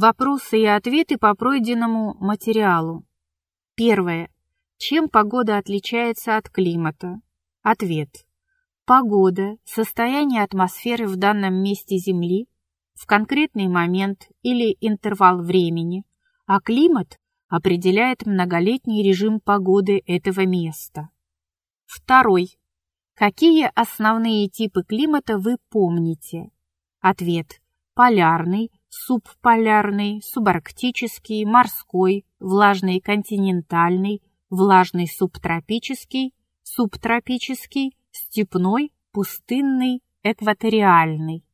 Вопросы и ответы по пройденному материалу. Первое. Чем погода отличается от климата? Ответ. Погода – состояние атмосферы в данном месте Земли в конкретный момент или интервал времени, а климат определяет многолетний режим погоды этого места. Второй. Какие основные типы климата вы помните? Ответ. Полярный, субполярный, субарктический, морской, влажный континентальный, влажный субтропический, субтропический, степной, пустынный, экваториальный.